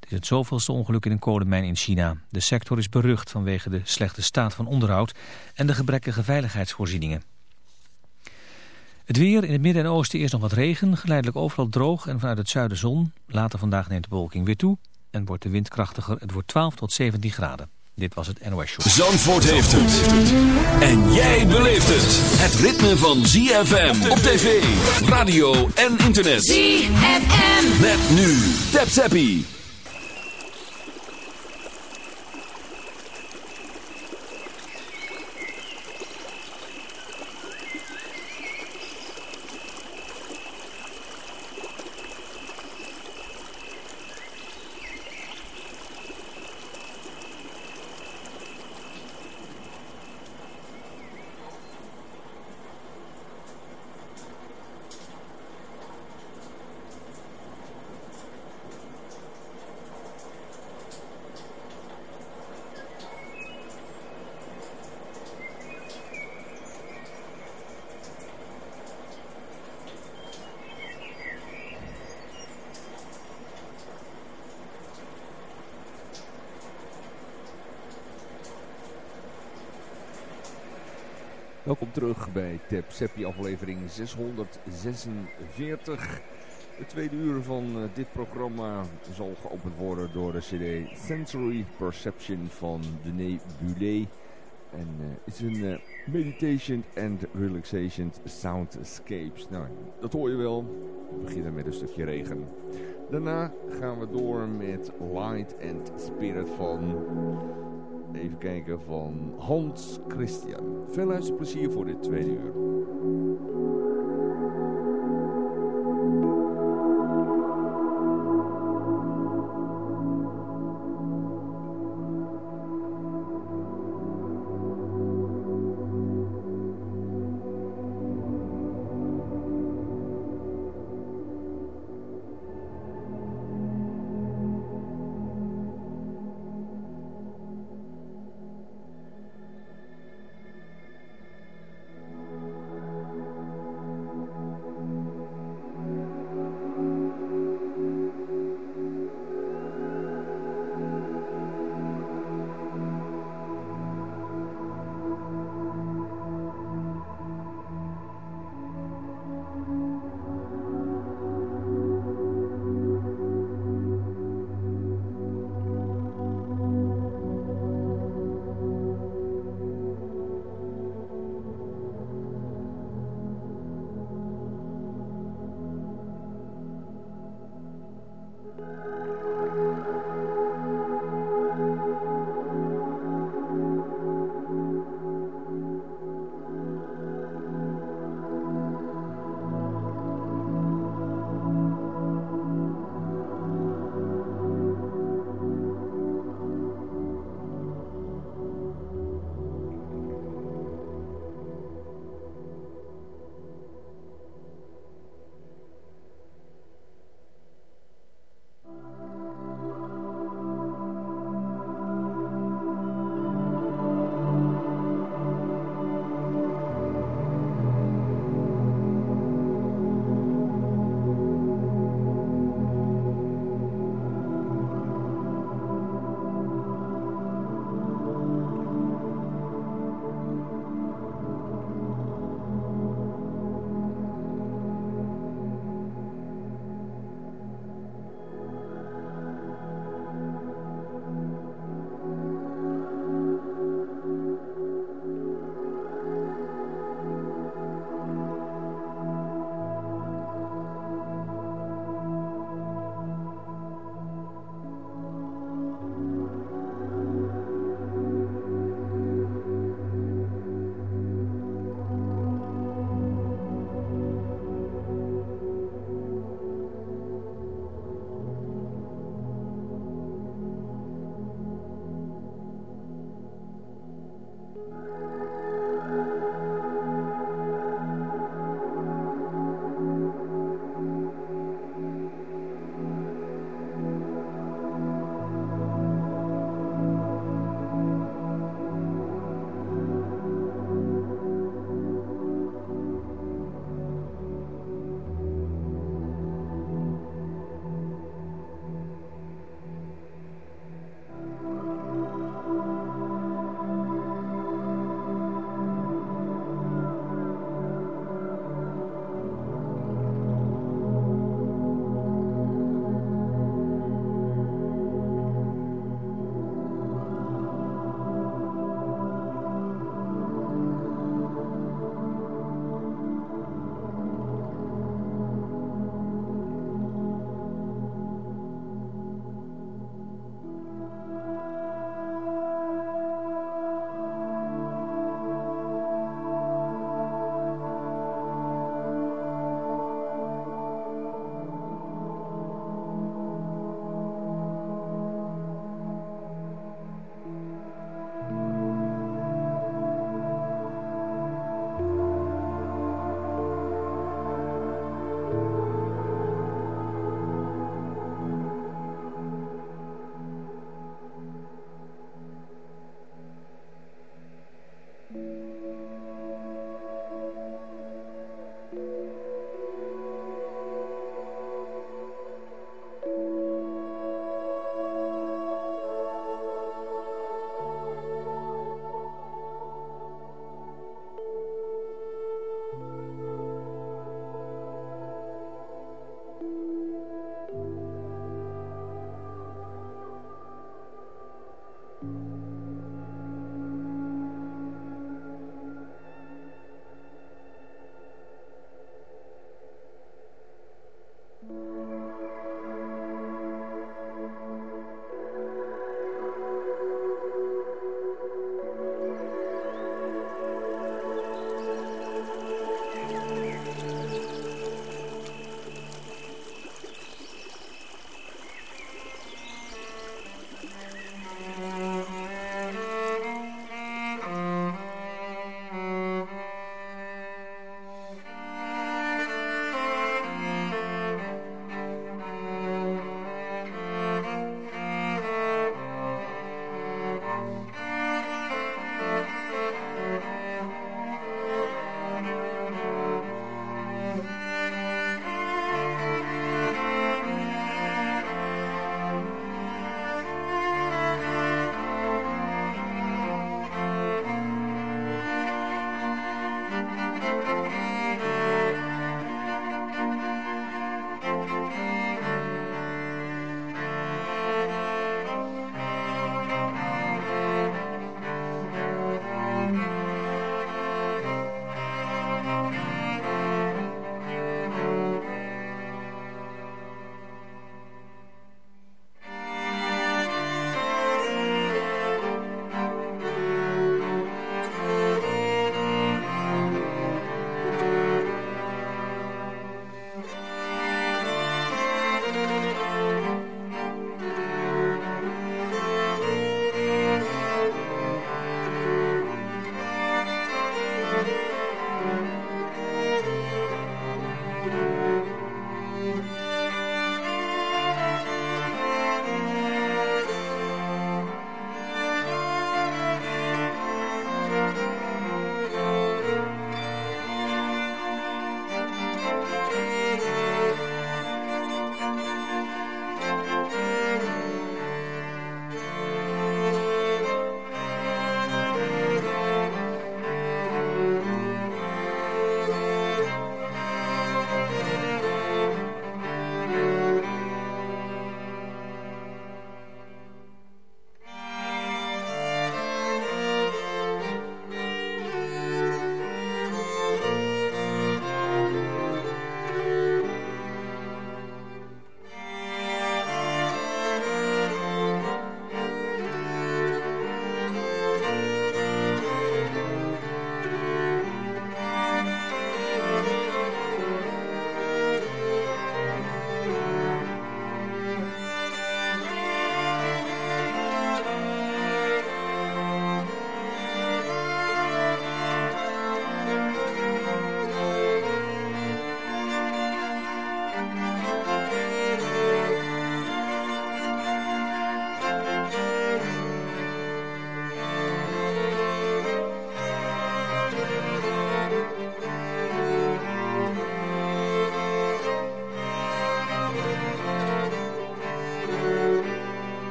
Het is het zoveelste ongeluk in een kolenmijn in China. De sector is berucht vanwege de slechte staat van onderhoud en de gebrekkige veiligheidsvoorzieningen. Het weer in het midden en oosten eerst nog wat regen, geleidelijk overal droog en vanuit het zuiden zon. Later vandaag neemt de bewolking weer toe en wordt de wind krachtiger. Het wordt 12 tot 17 graden. Dit was het NOS Show. Zandvoort heeft het. En jij beleeft het. Het ritme van ZFM op tv, radio en internet. ZFM. Met nu. Tap Zappie. Terug bij Tap Seppi aflevering 646. Het tweede uur van eh, dit programma zal geopend worden door de cd Sensory Perception van Denis Bulet. En uh, het is een uh, meditation and relaxation soundscapes. Nou, dat hoor je wel. We beginnen met een stukje regen. Daarna gaan we door met Light and Spirit van... Even kijken van Hans Christian. Veel luisterplezier voor dit tweede uur.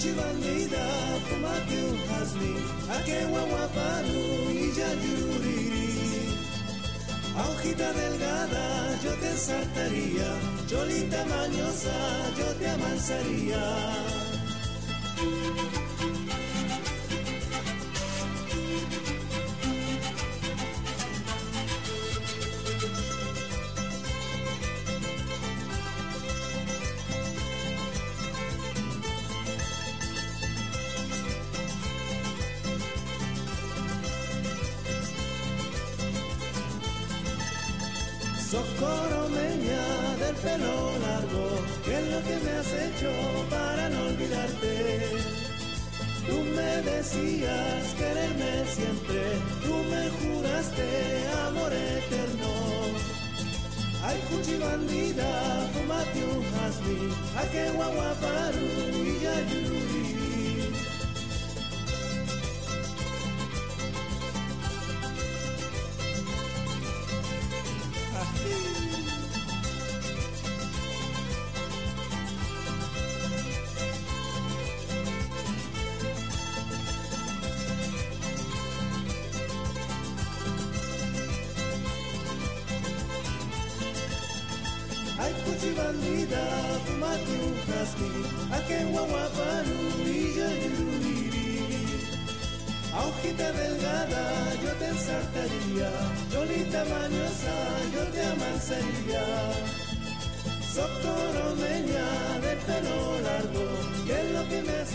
chivalida kumaki uhasni ake wawapanu iyayuriri Hojita delgada yo te ensartaría, yo linda mañosa yo te amansaría. Hojita delgada yo te ensartaría, cholita mañosa yo te amansaría. Socoromeña de pelo largo, ¿qué es lo que me has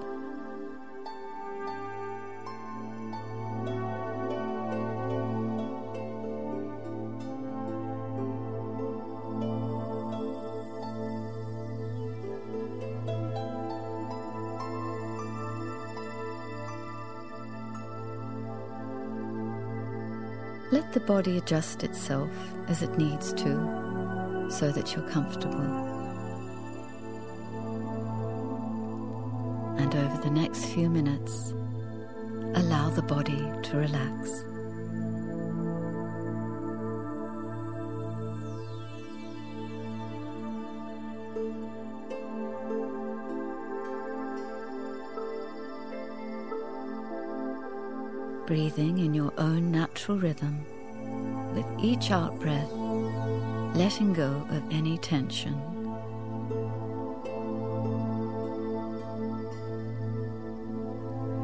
Let the body adjust itself as it needs to so that you're comfortable. And over the next few minutes, allow the body to relax. breathing in your own natural rhythm, with each out breath, letting go of any tension.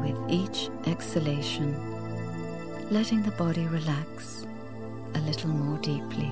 With each exhalation, letting the body relax a little more deeply.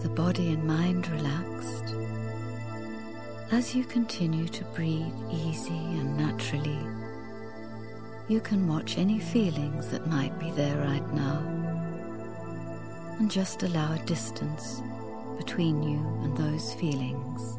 The body and mind relaxed, as you continue to breathe easy and naturally, you can watch any feelings that might be there right now and just allow a distance between you and those feelings.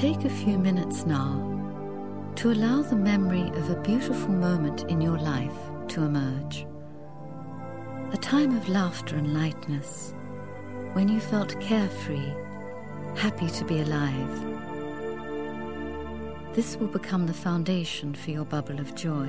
Take a few minutes now to allow the memory of a beautiful moment in your life to emerge. A time of laughter and lightness when you felt carefree, happy to be alive. This will become the foundation for your bubble of joy.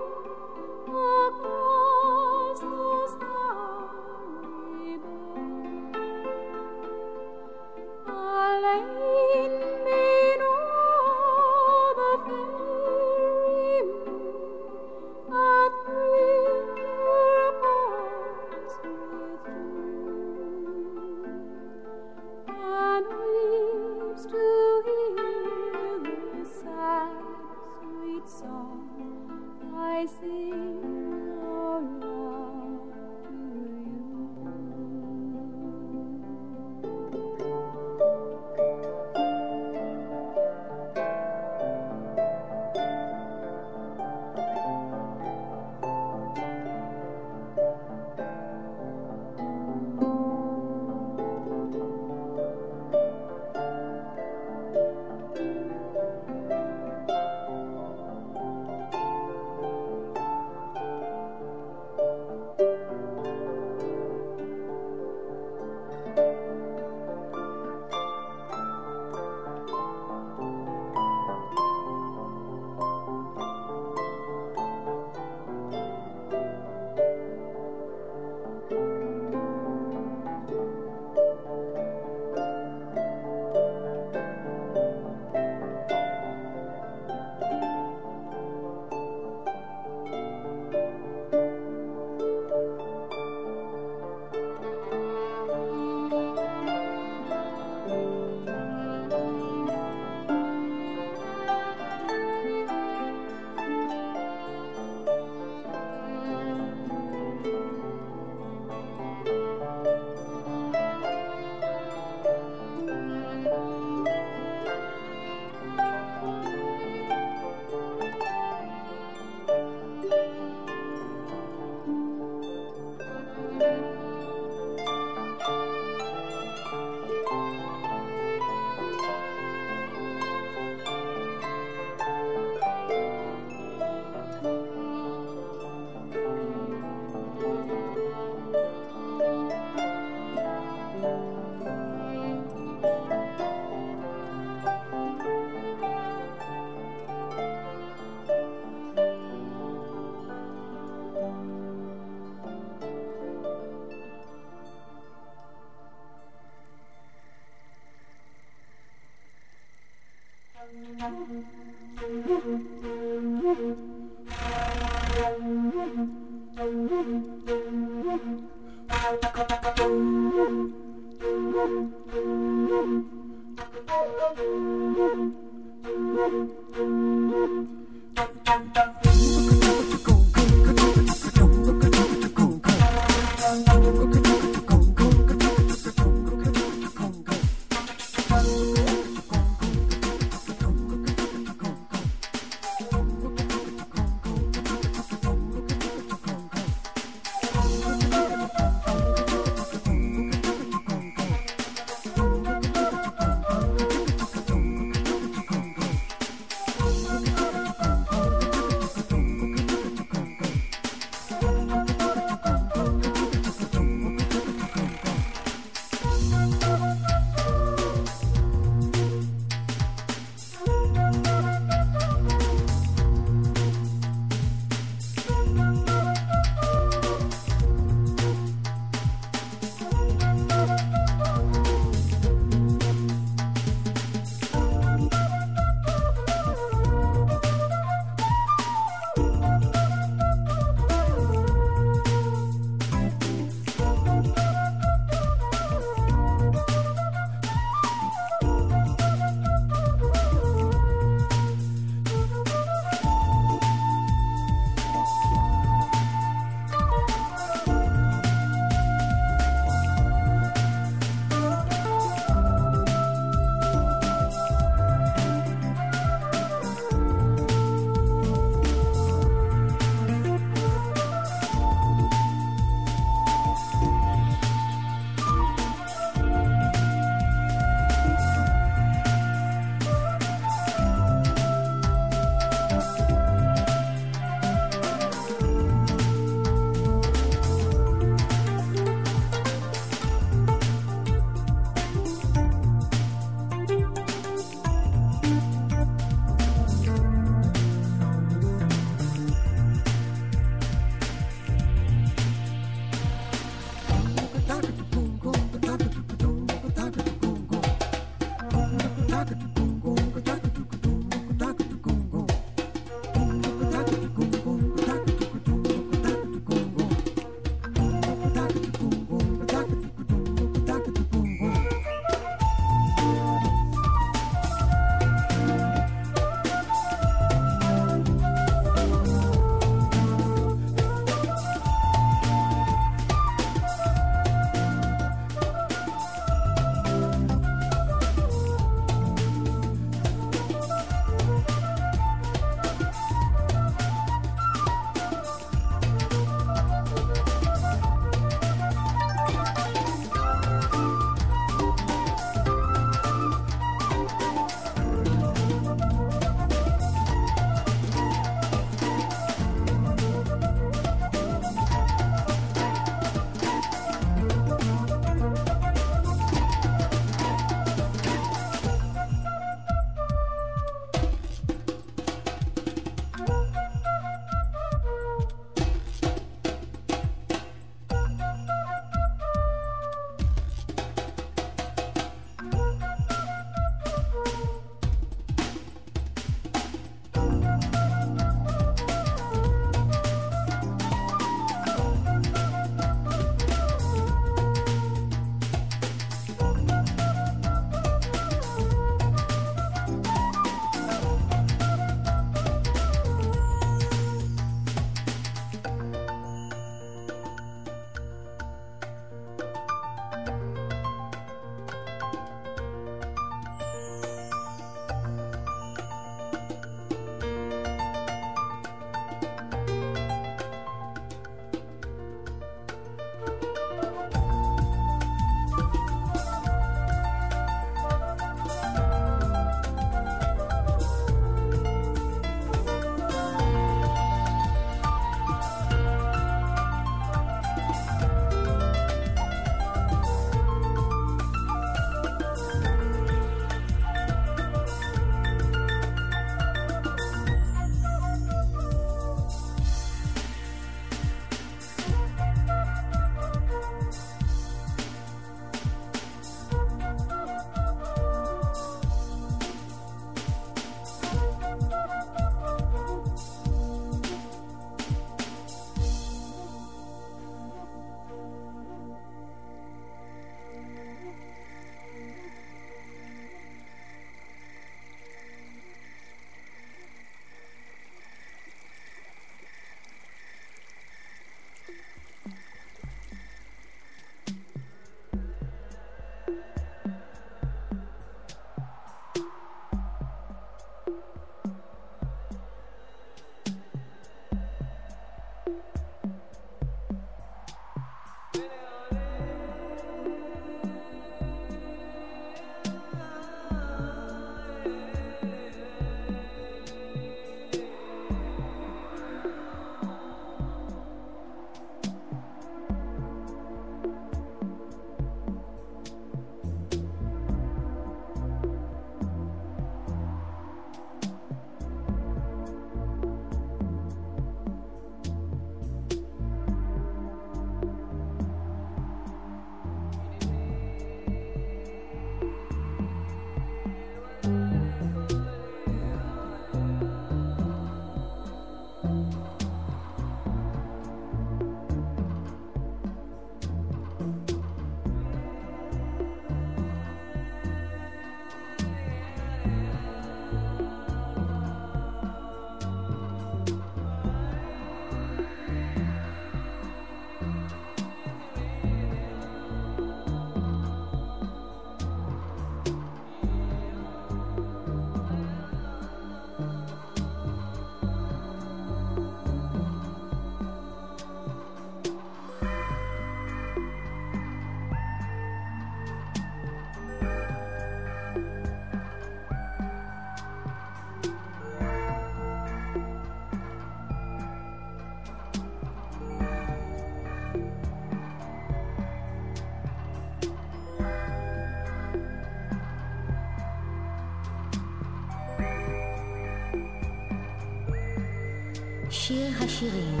השירים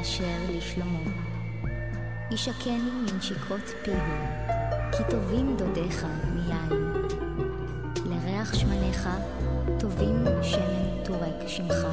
אשר לשלמה. ישקני מנשיקות פיהו, כי טובים דודיך מיין. לריח שמניך טובים שמן טורק שמך.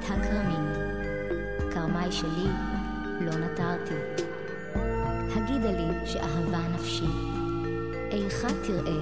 את הכרמים. כרמי שלי לא נטרתי. הגידה לי שאהבה נפשי, איכה תראה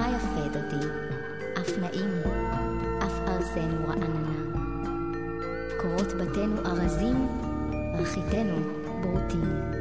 הנך יפה דודי, אף נעים, אף ארסנו רעננה. קורות בתינו ארזים, רחיתנו ברוטים.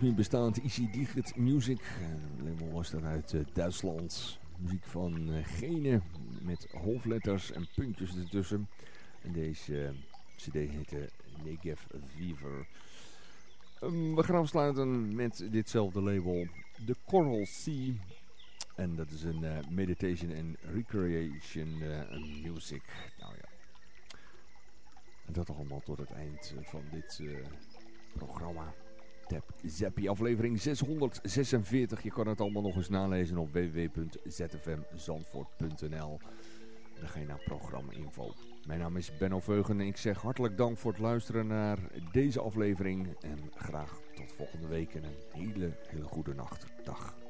Niet meer bestaat, Easy Digit Music. Het label was dan uit uh, Duitsland. Muziek van uh, Gene met hoofdletters en puntjes ertussen. En deze cd heette Negev Fever. Um, we gaan afsluiten met ditzelfde label, The Coral Sea. En dat is een meditation en recreation music. Nou ja. En dat allemaal tot het eind van dit programma. Tap Zappie aflevering 646. Je kan het allemaal nog eens nalezen op www.zfmzandvoort.nl dan ga je naar programma info. Mijn naam is Benno Veugen en ik zeg hartelijk dank voor het luisteren naar deze aflevering. En graag tot volgende week en een hele, hele goede nacht. Dag.